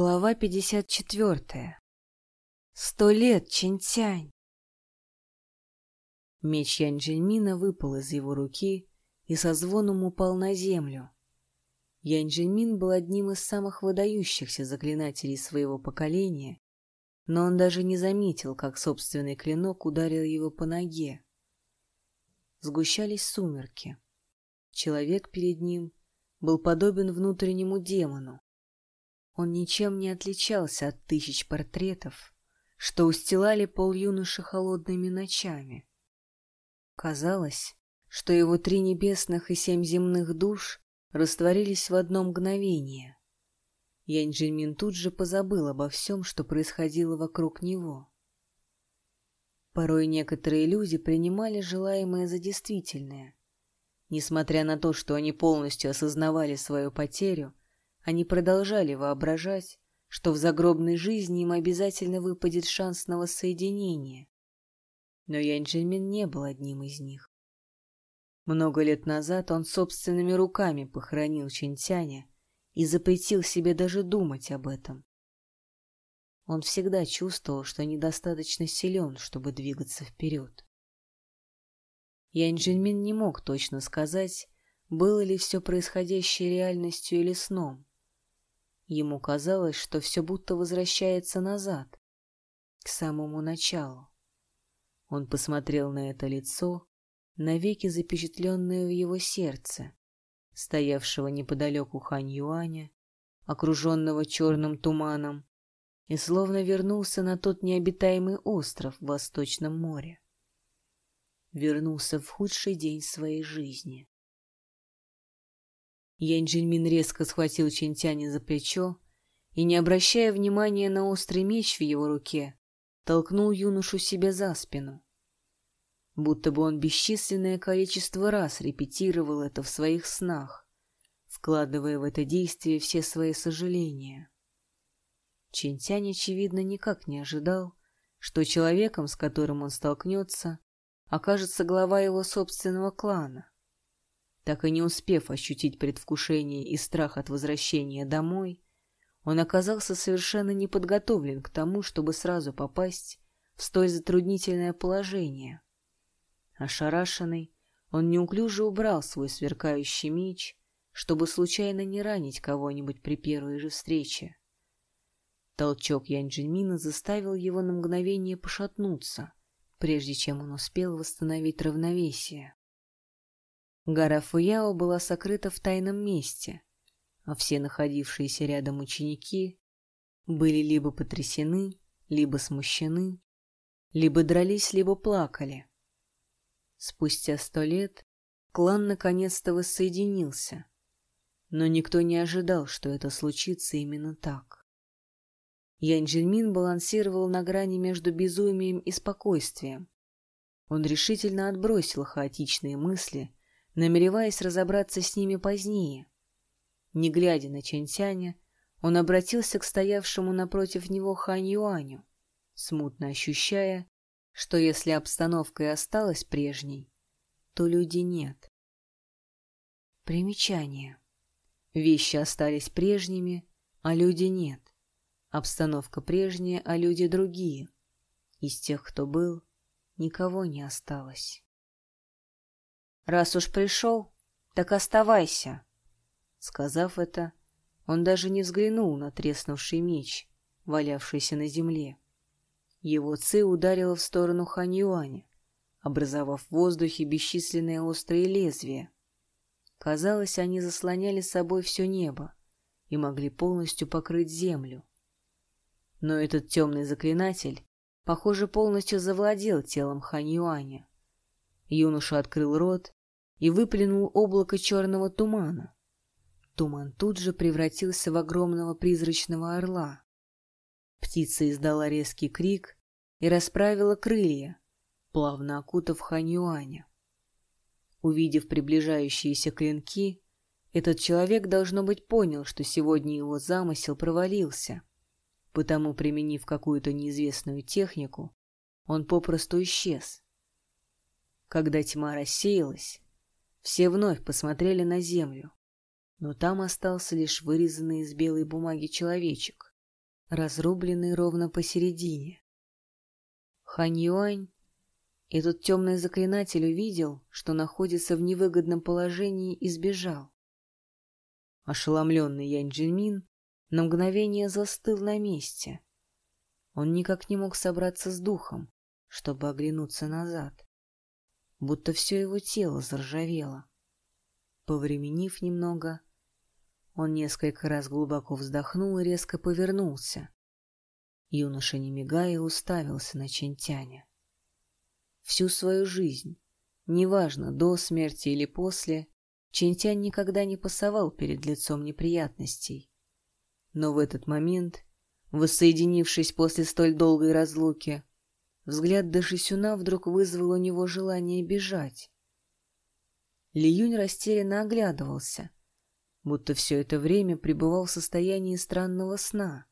Глава 54. Сто лет, Чинтянь! Меч Янь-Джельмина выпал из его руки и со звоном упал на землю. Янь-Джельмин был одним из самых выдающихся заклинателей своего поколения, но он даже не заметил, как собственный клинок ударил его по ноге. Сгущались сумерки. Человек перед ним был подобен внутреннему демону, он ничем не отличался от тысяч портретов, что устилали пол юноши холодными ночами. Казалось, что его три небесных и семь земных душ растворились в одно мгновение. Янь Джинмин тут же позабыл обо всем, что происходило вокруг него. Порой некоторые люди принимали желаемое за действительное. Несмотря на то, что они полностью осознавали свою потерю, они продолжали воображать, что в загробной жизни им обязательно выпадет шанс на воссоединение. Но Янь-Джельмин не был одним из них. Много лет назад он собственными руками похоронил Чинтяня и запретил себе даже думать об этом. Он всегда чувствовал, что недостаточно силен, чтобы двигаться вперед. Янь-Джельмин не мог точно сказать, было ли все происходящее реальностью или сном. Ему казалось, что все будто возвращается назад, к самому началу. Он посмотрел на это лицо, навеки запечатленное в его сердце, стоявшего неподалеку Хань Юаня, окруженного черным туманом, и словно вернулся на тот необитаемый остров в Восточном море. Вернулся в худший день своей жизни. Янь Джиньмин резко схватил Чинтяня за плечо и, не обращая внимания на острый меч в его руке, толкнул юношу себе за спину. Будто бы он бесчисленное количество раз репетировал это в своих снах, вкладывая в это действие все свои сожаления. Чинтянь, очевидно, никак не ожидал, что человеком, с которым он столкнется, окажется глава его собственного клана. Так и не успев ощутить предвкушение и страх от возвращения домой, он оказался совершенно не подготовлен к тому, чтобы сразу попасть в столь затруднительное положение. Ошарашенный, он неуклюже убрал свой сверкающий меч, чтобы случайно не ранить кого-нибудь при первой же встрече. Толчок Янь-Джиньмина заставил его на мгновение пошатнуться, прежде чем он успел восстановить равновесие. Гора Фуяо была сокрыта в тайном месте, а все находившиеся рядом ученики были либо потрясены, либо смущены, либо дрались, либо плакали. Спустя сто лет клан наконец-то воссоединился, но никто не ожидал, что это случится именно так. Янь Джинмин балансировал на грани между безумием и спокойствием. Он решительно отбросил хаотичные мысли намереваясь разобраться с ними позднее. Не глядя на Чэньтяня, он обратился к стоявшему напротив него Хань Юаню, смутно ощущая, что если обстановка и осталась прежней, то люди нет. Примечание. Вещи остались прежними, а люди нет. Обстановка прежняя, а люди другие. Из тех, кто был, никого не осталось. Раз уж пришел, так оставайся. Сказав это, он даже не взглянул на треснувший меч, валявшийся на земле. Его ци ударила в сторону Хань Юаня, образовав в воздухе бесчисленные острые лезвия. Казалось, они заслоняли собой все небо и могли полностью покрыть землю. Но этот темный заклинатель, похоже, полностью завладел телом Хань Юаня. Юноша открыл рот и выплюнул облако черного тумана. Туман тут же превратился в огромного призрачного орла. Птица издала резкий крик и расправила крылья, плавно окутав Ханьюаня. Увидев приближающиеся клинки, этот человек, должно быть, понял, что сегодня его замысел провалился, потому, применив какую-то неизвестную технику, он попросту исчез. Когда тьма рассеялась, все вновь посмотрели на землю, но там остался лишь вырезанный из белой бумаги человечек, разрубленный ровно посередине. Хань Юань, этот темный заклинатель увидел, что находится в невыгодном положении и сбежал. Ошеломленный Янь Джинмин на мгновение застыл на месте. Он никак не мог собраться с духом, чтобы оглянуться назад. Будто все его тело заржавело. Повременив немного, он несколько раз глубоко вздохнул и резко повернулся. Юноша, не мигая, уставился на Чентяня. Всю свою жизнь, неважно, до смерти или после, Чентянь никогда не пасовал перед лицом неприятностей. Но в этот момент, воссоединившись после столь долгой разлуки, взгляд Дашисюна вдруг вызвал у него желание бежать. Ли Юнь растерянно оглядывался — будто все это время пребывал в состоянии странного сна.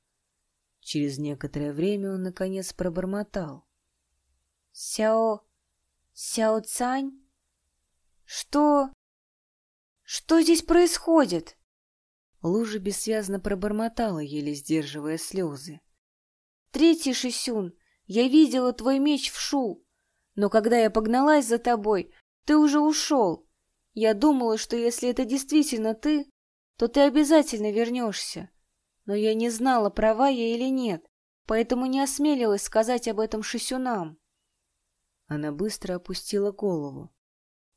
Через некоторое время он, наконец, пробормотал. «Сяо... Сяо Цань? Что... Что здесь происходит?» Лужа бессвязно пробормотала, еле сдерживая слезы. «Третий Шисюн, я видела твой меч в шу, но когда я погналась за тобой, ты уже ушел. Я думала, что если это действительно ты, то ты обязательно вернешься. Но я не знала, права я или нет, поэтому не осмелилась сказать об этом шисюнам. Она быстро опустила голову.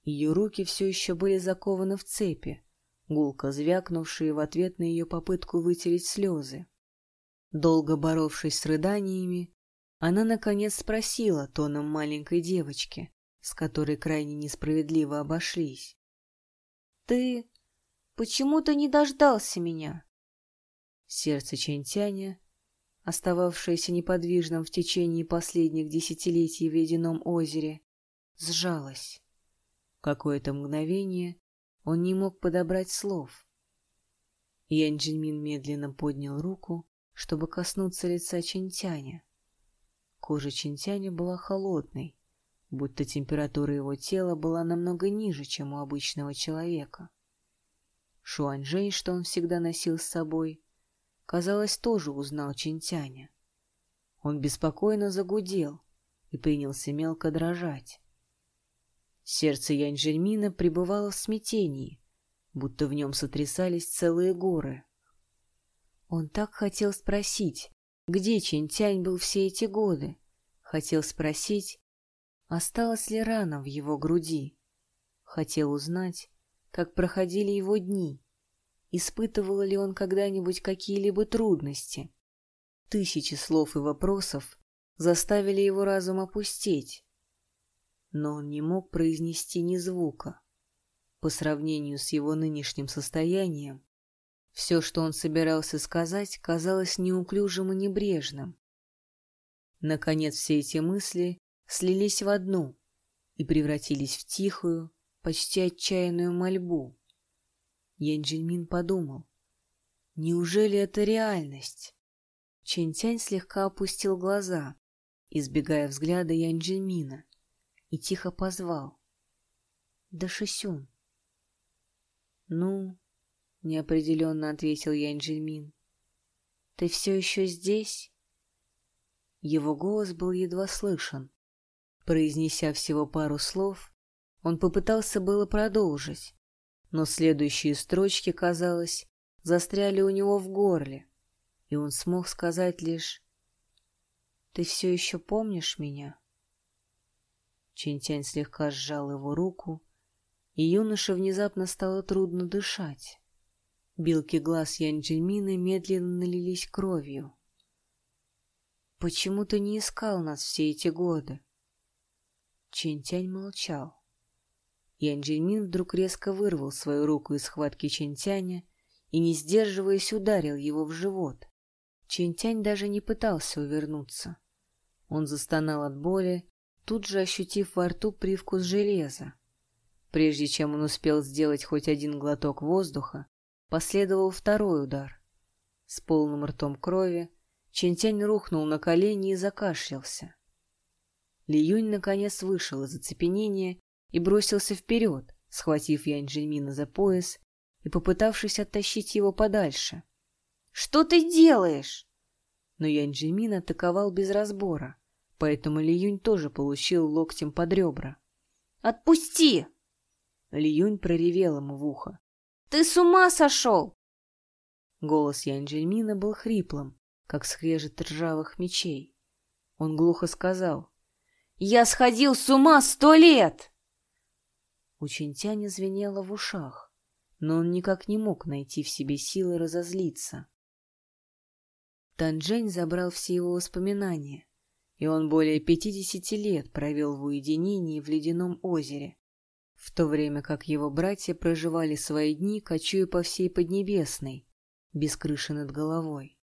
Ее руки все еще были закованы в цепи, гулко звякнувшие в ответ на ее попытку вытереть слезы. Долго боровшись с рыданиями, она, наконец, спросила тоном маленькой девочки, с которой крайне несправедливо обошлись. — Ты Почему ты не дождался меня? Сердце Чентяня, остававшееся неподвижным в течение последних десятилетий в ледяном озере, сжалось. Какое-то мгновение он не мог подобрать слов. Ян Джинмин медленно поднял руку, чтобы коснуться лица Чентяня. Кожа Чентяня была холодной, будто температура его тела была намного ниже, чем у обычного человека. Шуаньжэнь, что он всегда носил с собой, казалось, тоже узнал Чинтяня. Он беспокойно загудел и принялся мелко дрожать. Сердце Янь-Жельмина пребывало в смятении, будто в нем сотрясались целые горы. Он так хотел спросить, где Чинтянь был все эти годы. Хотел спросить, осталась ли рана в его груди. Хотел узнать, как проходили его дни, испытывал ли он когда-нибудь какие-либо трудности. Тысячи слов и вопросов заставили его разум опустеть, но он не мог произнести ни звука. По сравнению с его нынешним состоянием, все, что он собирался сказать, казалось неуклюжим и небрежным. Наконец все эти мысли слились в одну и превратились в тихую, почти отчаянную мольбу. Янджельмин подумал, неужели это реальность? Чентянь слегка опустил глаза, избегая взгляда Янджельмина, и тихо позвал. Да Шисюн. Ну, неопределенно ответил Янджельмин. Ты все еще здесь? Его голос был едва слышен. Произнеся всего пару слов, он попытался было продолжить, но следующие строчки, казалось, застряли у него в горле, и он смог сказать лишь «Ты все еще помнишь меня?» Чинтянь слегка сжал его руку, и юноше внезапно стало трудно дышать. Билки глаз Янь-Джельмина медленно налились кровью. «Почему ты не искал нас все эти годы?» Чинтянь молчал. Янь вдруг резко вырвал свою руку из схватки Чентяня и, не сдерживаясь, ударил его в живот. Чентянь даже не пытался увернуться. Он застонал от боли, тут же ощутив во рту привкус железа. Прежде чем он успел сделать хоть один глоток воздуха, последовал второй удар. С полным ртом крови Чентянь рухнул на колени и закашлялся. Ли Юнь наконец вышел из оцепенения и бросился вперед, схватив Янь Джельмина за пояс и попытавшись оттащить его подальше. «Что ты делаешь?» Но Янь атаковал без разбора, поэтому Ли Юнь тоже получил локтем под ребра. «Отпусти!» Ли Юнь проревел ему в ухо. «Ты с ума сошел!» Голос Янь был хриплым, как скрежет ржавых мечей. Он глухо сказал. «Я сходил с ума сто лет!» У Чинтяня звенело в ушах, но он никак не мог найти в себе силы разозлиться. Танжень забрал все его воспоминания, и он более пятидесяти лет провел в уединении в ледяном озере, в то время как его братья проживали свои дни, кочуя по всей Поднебесной, без крыши над головой.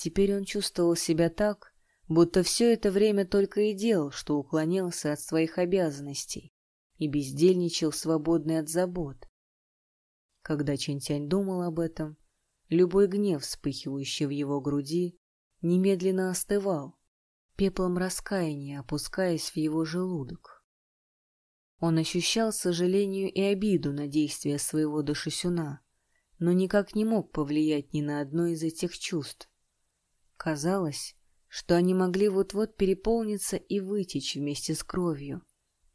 Теперь он чувствовал себя так, будто все это время только и делал, что уклонялся от своих обязанностей и бездельничал, свободный от забот. Когда Чентянь думал об этом, любой гнев, вспыхивающий в его груди, немедленно остывал, пеплом раскаяния опускаясь в его желудок. Он ощущал сожаление и обиду на действия своего душесюна, но никак не мог повлиять ни на одно из этих чувств. Казалось, что они могли вот-вот переполниться и вытечь вместе с кровью,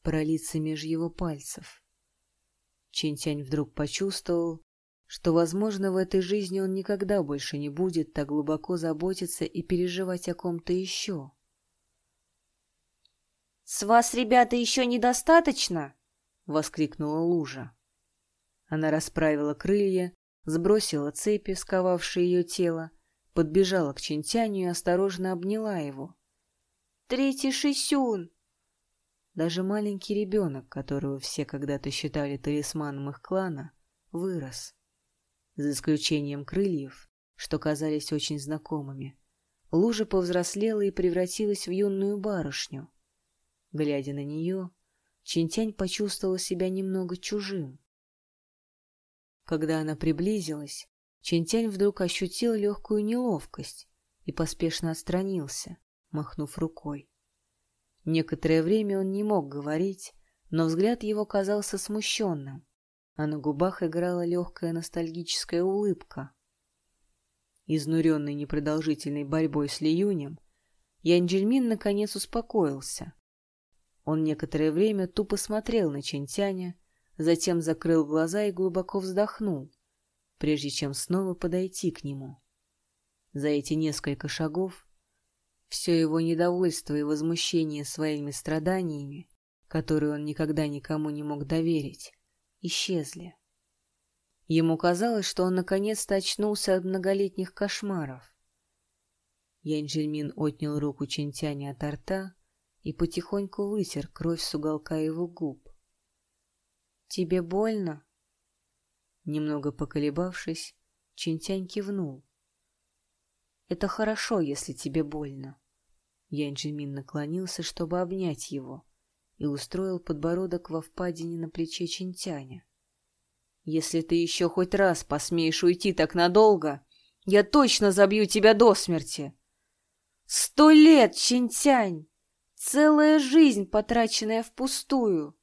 пролиться меж его пальцев. Чинтянь вдруг почувствовал, что, возможно, в этой жизни он никогда больше не будет так глубоко заботиться и переживать о ком-то еще. «С вас, ребята, еще недостаточно?» — воскликнула лужа. Она расправила крылья, сбросила цепи, сковавшие ее тело, подбежала к Чинтяню и осторожно обняла его. «Третий Шисюн!» Даже маленький ребенок, которого все когда-то считали талисманом их клана, вырос. За исключением крыльев, что казались очень знакомыми, лужа повзрослела и превратилась в юную барышню. Глядя на нее, Чинтянь почувствовал себя немного чужим. Когда она приблизилась, Чентянь вдруг ощутил легкую неловкость и поспешно отстранился, махнув рукой. Некоторое время он не мог говорить, но взгляд его казался смущенным, а на губах играла легкая ностальгическая улыбка. Изнуренный непродолжительной борьбой с Лиюнем, Янджельмин наконец успокоился. Он некоторое время тупо смотрел на Чентяня, затем закрыл глаза и глубоко вздохнул, прежде чем снова подойти к нему. За эти несколько шагов все его недовольство и возмущение своими страданиями, которые он никогда никому не мог доверить, исчезли. Ему казалось, что он наконец-то очнулся от многолетних кошмаров. Янджельмин отнял руку Чинтяня от рта и потихоньку вытер кровь с уголка его губ. «Тебе больно?» Немного поколебавшись, Чинтянь кивнул. «Это хорошо, если тебе больно». Янь наклонился, чтобы обнять его, и устроил подбородок во впадине на плече Чинтяня. «Если ты еще хоть раз посмеешь уйти так надолго, я точно забью тебя до смерти!» «Сто лет, Чинтянь! Целая жизнь, потраченная впустую!»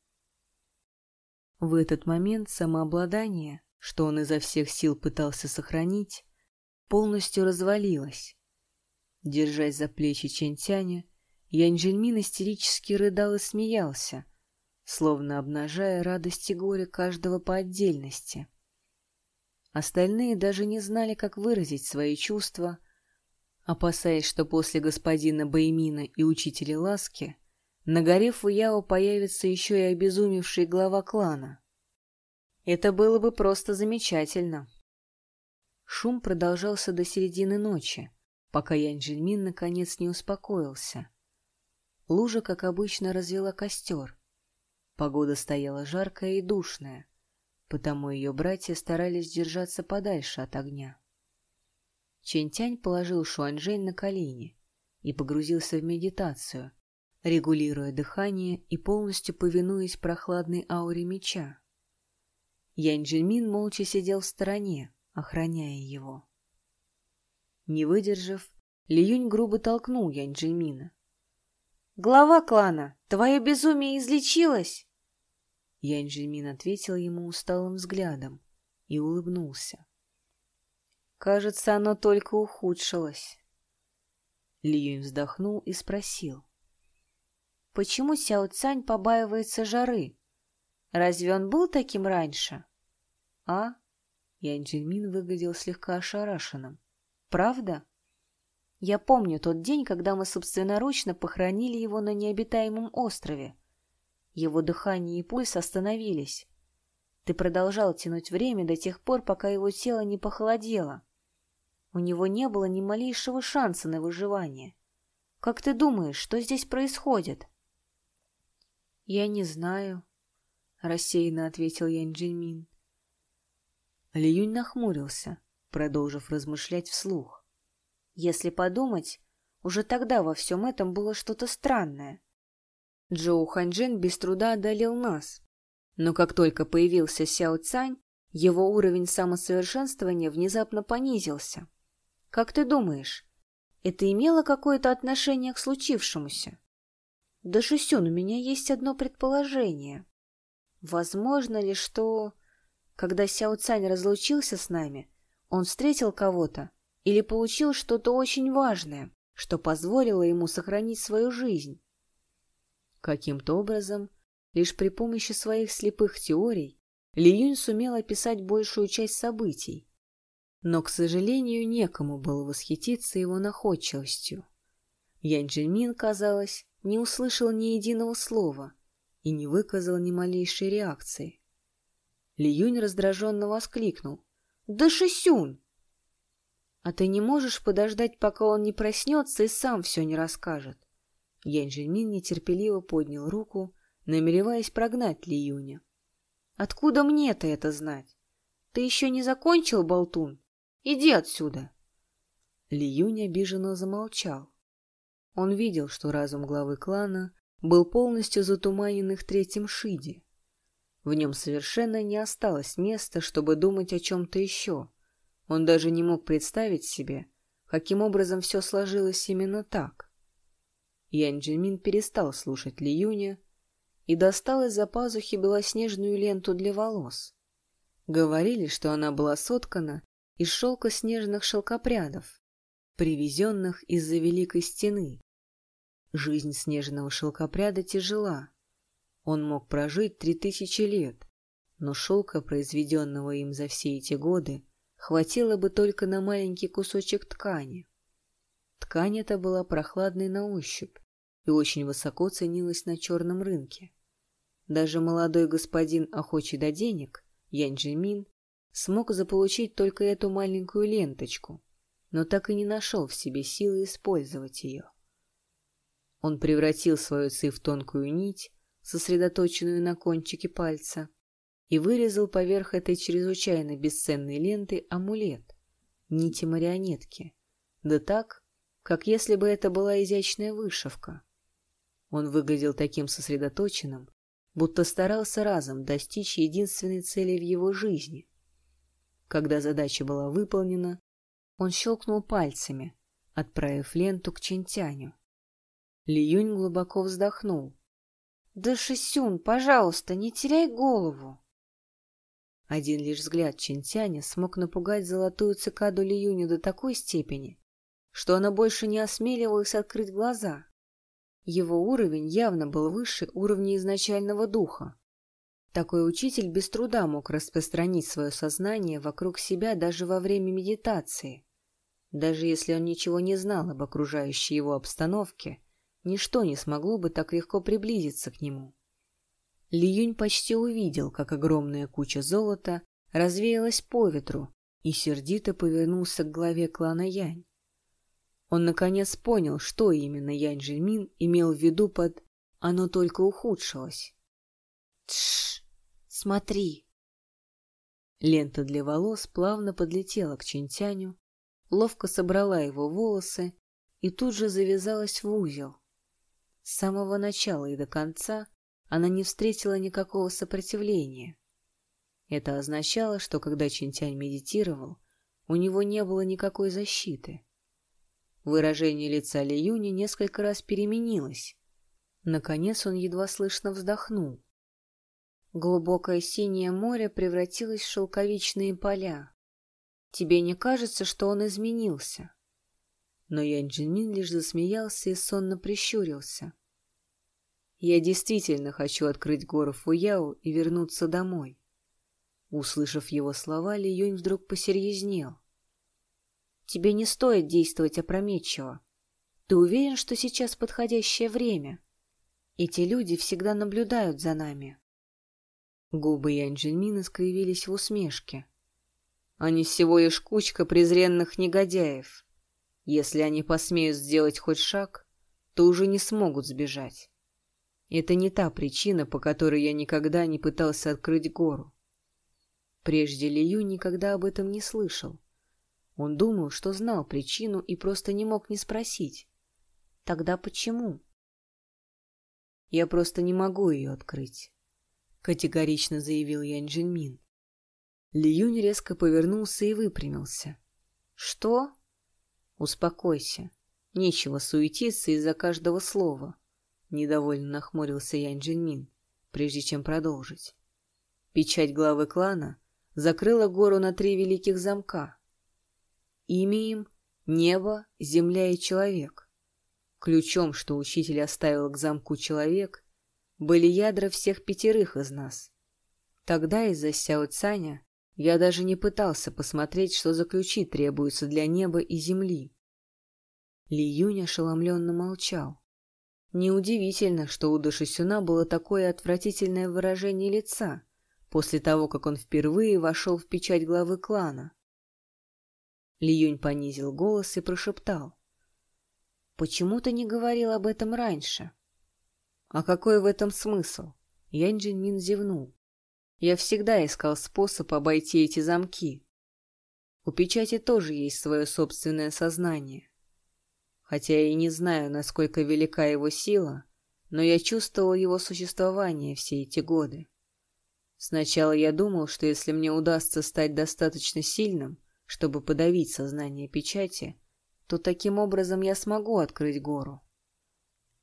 В этот момент самообладание что он изо всех сил пытался сохранить, полностью развалилась. Держась за плечи Чентяня, Янджельмин истерически рыдал и смеялся, словно обнажая радость и горе каждого по отдельности. Остальные даже не знали, как выразить свои чувства, опасаясь, что после господина Баймина и учителя Ласки на горе Фуяо появится еще и обезумевший глава клана. Это было бы просто замечательно. Шум продолжался до середины ночи, пока Янь-Джельмин наконец не успокоился. Лужа, как обычно, развела костер. Погода стояла жаркая и душная, потому ее братья старались держаться подальше от огня. Чентянь положил Шуанжэнь на колени и погрузился в медитацию, регулируя дыхание и полностью повинуясь прохладной ауре меча. Янь Джинмин молча сидел в стороне, охраняя его. Не выдержав, Ли Юнь грубо толкнул Янь Джинмина. «Глава клана, твое безумие излечилось?» Янь Джинмин ответил ему усталым взглядом и улыбнулся. «Кажется, оно только ухудшилось». Ли Юнь вздохнул и спросил. Почему Сяо Цань побаивается жары? Разве он был таким раньше? А? Ян выглядел слегка ошарашенным. Правда? Я помню тот день, когда мы собственноручно похоронили его на необитаемом острове. Его дыхание и пульс остановились. Ты продолжал тянуть время до тех пор, пока его тело не похолодело. У него не было ни малейшего шанса на выживание. Как ты думаешь, что здесь происходит? Я не знаю, рассеянно ответил Янь Джинмин. Ли Юнь нахмурился, продолжив размышлять вслух. Если подумать, уже тогда во всем этом было что-то странное. Джоу Ханьчжэн без труда одолел нас, но как только появился Сяо Цань, его уровень самосовершенствования внезапно понизился. Как ты думаешь, это имело какое-то отношение к случившемуся? Да, Шисюн, у меня есть одно предположение. Возможно ли, что, когда Сяо Цань разлучился с нами, он встретил кого-то или получил что-то очень важное, что позволило ему сохранить свою жизнь? Каким-то образом, лишь при помощи своих слепых теорий, Ли Юнь сумел описать большую часть событий, но, к сожалению, некому было восхититься его находчивостью. Янь Джимин, казалось, не услышал ни единого слова и не выказал ни малейшей реакции. Ли Юнь раздраженно воскликнул. «Да Шисюн!» «А ты не можешь подождать, пока он не проснется и сам все не расскажет?» Янь Жильмин нетерпеливо поднял руку, намереваясь прогнать Ли Юня. «Откуда мне-то это знать? Ты еще не закончил, болтун? Иди отсюда!» Ли Юнь обиженно замолчал. Он видел, что разум главы клана был полностью затуманен их третьим Шиди. В нем совершенно не осталось места, чтобы думать о чем-то еще. Он даже не мог представить себе, каким образом все сложилось именно так. Ян Джимин перестал слушать Ли Юня и достал из-за пазухи белоснежную ленту для волос. Говорили, что она была соткана из шелка снежных шелкопрядов, привезенных из-за Великой Стены. Жизнь снежного шелкопряда тяжела. Он мог прожить три тысячи лет, но шелка, произведенного им за все эти годы, хватило бы только на маленький кусочек ткани. Ткань эта была прохладной на ощупь и очень высоко ценилась на черном рынке. Даже молодой господин, охочий до денег, Янь Джимин, смог заполучить только эту маленькую ленточку, но так и не нашел в себе силы использовать ее. Он превратил свою ци в тонкую нить, сосредоточенную на кончике пальца, и вырезал поверх этой чрезвычайно бесценной ленты амулет, нити марионетки, да так, как если бы это была изящная вышивка. Он выглядел таким сосредоточенным, будто старался разом достичь единственной цели в его жизни. Когда задача была выполнена, он щелкнул пальцами, отправив ленту к Чинтяню. Ли Юнь глубоко вздохнул. «Да, Шисюн, пожалуйста, не теряй голову!» Один лишь взгляд Чинтяня смог напугать золотую цикаду Ли Юню до такой степени, что она больше не осмеливалась открыть глаза. Его уровень явно был выше уровня изначального духа. Такой учитель без труда мог распространить свое сознание вокруг себя даже во время медитации. Даже если он ничего не знал об окружающей его обстановке, Ничто не смогло бы так легко приблизиться к нему. Ли Юнь почти увидел, как огромная куча золота развеялась по ветру и сердито повернулся к главе клана Янь. Он наконец понял, что именно Янь Жильмин имел в виду под «оно только ухудшилось». «Тш! Смотри!» Лента для волос плавно подлетела к Чинтяню, ловко собрала его волосы и тут же завязалась в узел. С самого начала и до конца она не встретила никакого сопротивления. Это означало, что когда Чинтянь медитировал, у него не было никакой защиты. Выражение лица Ли Юни несколько раз переменилось. Наконец он едва слышно вздохнул. Глубокое синее море превратилось в шелковичные поля. Тебе не кажется, что он изменился? Но Янь Джинмин лишь засмеялся и сонно прищурился. «Я действительно хочу открыть гору Фуяо и вернуться домой». Услышав его слова, Ли Юнь вдруг посерьезнел. «Тебе не стоит действовать опрометчиво. Ты уверен, что сейчас подходящее время? Эти люди всегда наблюдают за нами». Губы Янь Джинмина скривились в усмешке. «Они всего лишь кучка презренных негодяев. Если они посмеют сделать хоть шаг, то уже не смогут сбежать. Это не та причина, по которой я никогда не пытался открыть гору. Прежде Лию никогда об этом не слышал. Он думал, что знал причину и просто не мог не спросить. Тогда почему? Я просто не могу ее открыть, категорично заявил Ян Джинмин. Лиюнь резко повернулся и выпрямился. Что? Успокойся. Нечего суетиться из-за каждого слова. Недовольно нахмурился Янь Джинмин, прежде чем продолжить. Печать главы клана закрыла гору на три великих замка. Имя им — небо, земля и человек. Ключом, что учитель оставил к замку человек, были ядра всех пятерых из нас. Тогда из-за Сяо Цаня я даже не пытался посмотреть, что за ключи требуются для неба и земли. Ли Юнь ошеломленно молчал. Неудивительно, что у Дашисюна было такое отвратительное выражение лица после того, как он впервые вошел в печать главы клана. Ли Юнь понизил голос и прошептал. «Почему ты не говорил об этом раньше?» «А какой в этом смысл?» Янь Джинмин зевнул. Я всегда искал способ обойти эти замки. У печати тоже есть свое собственное сознание. Хотя я и не знаю, насколько велика его сила, но я чувствовал его существование все эти годы. Сначала я думал, что если мне удастся стать достаточно сильным, чтобы подавить сознание печати, то таким образом я смогу открыть гору.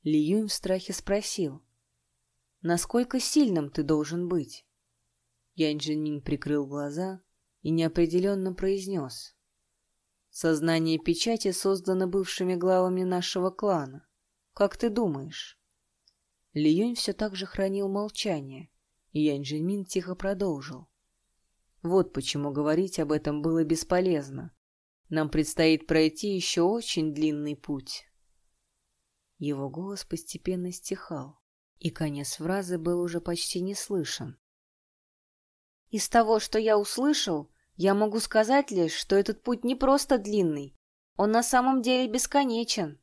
Ли Юнь в страхе спросил, «Насколько сильным ты должен быть?» Янь Джинмин прикрыл глаза и неопределенно произнес. «Сознание печати создано бывшими главами нашего клана. Как ты думаешь?» Ли Юнь все так же хранил молчание, и Янь Джинмин тихо продолжил. «Вот почему говорить об этом было бесполезно. Нам предстоит пройти еще очень длинный путь». Его голос постепенно стихал, и конец фразы был уже почти не слышен. Из того, что я услышал, я могу сказать лишь, что этот путь не просто длинный, он на самом деле бесконечен.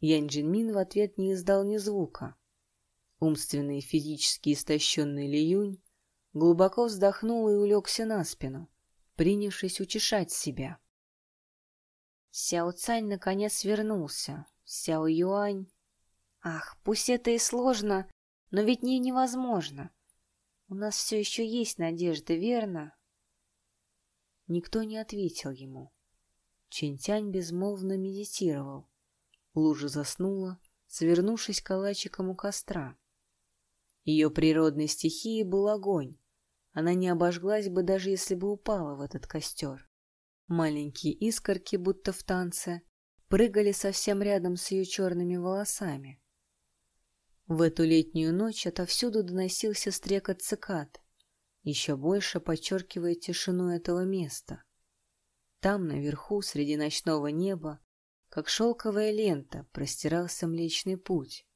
Янь Джинмин в ответ не издал ни звука. Умственный и физически истощенный Ли Юнь глубоко вздохнул и улегся на спину, принявшись утешать себя. Сяо Цань наконец вернулся. Сяо Юань... Ах, пусть это и сложно, но ведь не невозможно. У нас все еще есть надежда, верно? Никто не ответил ему. Чинтянь безмолвно медитировал. Лужа заснула, свернувшись калачиком у костра. Ее природной стихией был огонь. Она не обожглась бы, даже если бы упала в этот костер. Маленькие искорки, будто в танце, прыгали совсем рядом с ее черными волосами. В эту летнюю ночь отовсюду доносился стрекот цикад, еще больше подчеркивая тишину этого места. Там, наверху, среди ночного неба, как шелковая лента, простирался Млечный Путь,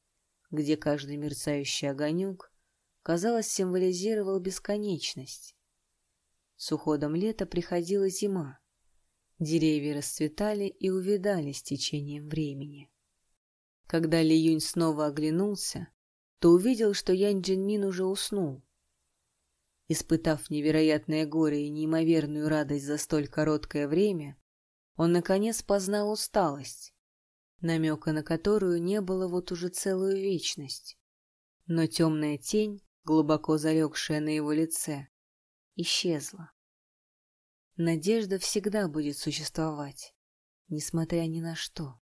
где каждый мерцающий огонек, казалось, символизировал бесконечность. С уходом лета приходила зима. Деревья расцветали и увядали с течением времени. Когда Ли Юнь снова оглянулся, то увидел, что Янь Джинмин уже уснул. Испытав невероятное горе и неимоверную радость за столь короткое время, он, наконец, познал усталость, намека на которую не было вот уже целую вечность. Но темная тень, глубоко залегшая на его лице, исчезла. Надежда всегда будет существовать, несмотря ни на что.